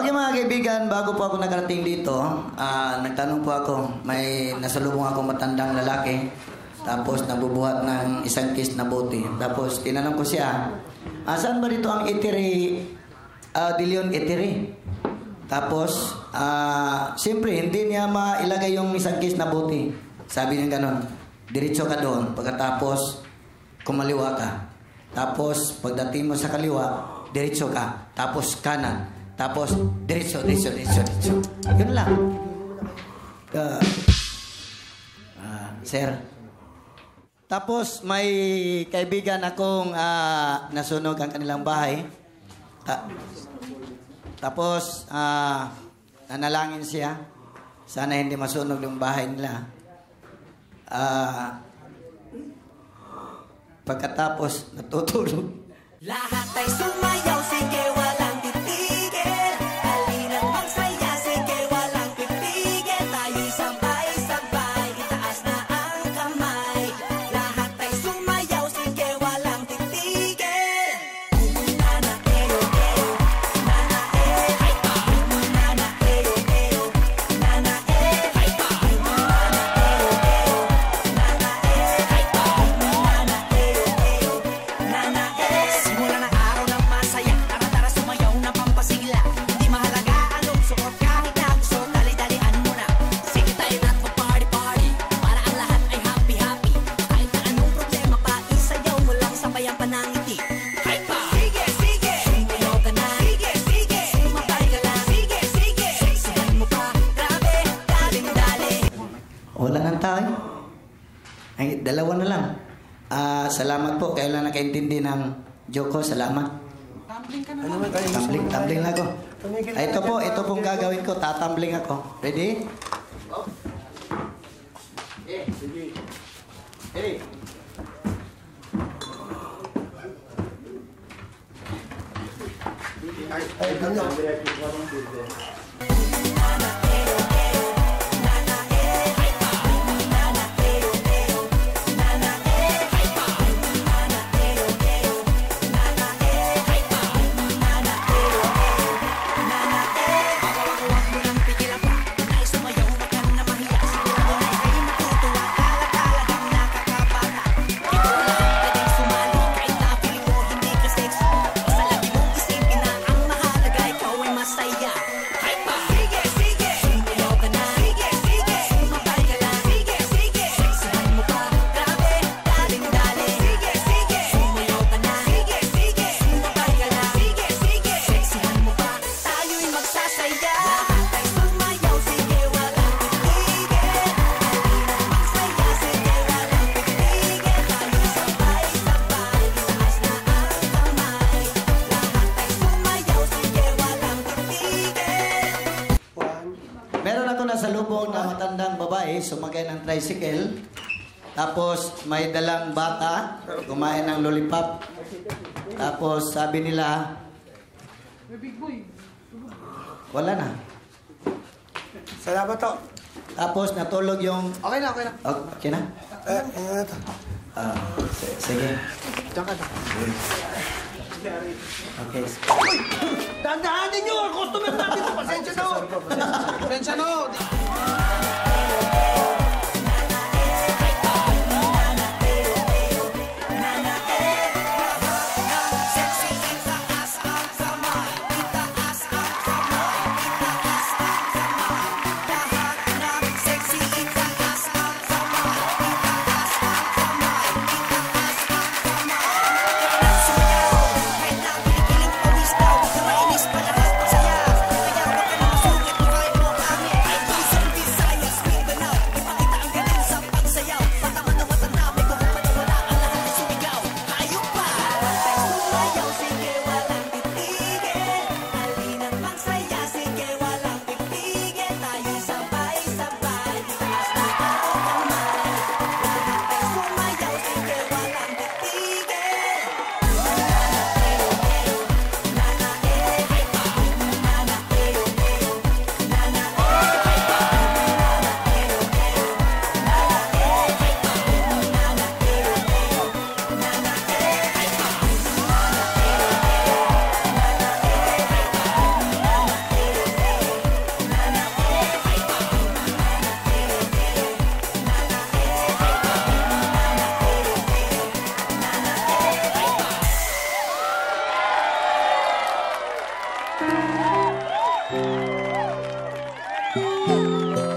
Okay mga kaibigan, bago po ako nakarating dito, ah, nagtanong po ako, may nasalubong ako matandang lalaki, tapos nabubuhat ng isang kiss na bote. Tapos tinanong ko siya, ah, saan ba dito ang Itiri, ah, De Leon Itiri? Tapos, ah, siyempre, hindi niya mailagay yung isang kiss na bote. Sabi niya ganon, diretso ka doon, pagkatapos, kumaliwa ka. Tapos, pagdating mo sa kaliwa, diretso ka. Tapos, kanan. Tapos, diretso, diretso, diretso, diretso. Yun lang. Ah, ah, sir. Tapos, may kaibigan akong ah, nasunog ang kanilang bahay. Ta- tapos, ah, nanalangin siya. Sana hindi masunog yung bahay nila. Ah, pagkatapos, natutulog. Lahat ay sumayaw, Wala nang tayo. Ay, dalawa na lang. Ah, salamat po. Kailan nakaintindi ng joke ko. Salamat. Tumbling, tumbling na ako. Ay, ito po, ito pong gagawin ko. Tatambling ako. Ready? Eh, sige. Ready? Masaya. Nasalubong na matandang babae, sumakay ng tricycle. Tapos may dalang bata, kumain ng lollipop. Tapos sabi nila, wala na. Salamat to. Tapos natulog yung... Okay na, okay na. Oh, okay na? Eh, s- sige. Diyan ka na. Okay. Dandahanin nyo! Ang customer natin! Pasensya na! Pasensya na! Música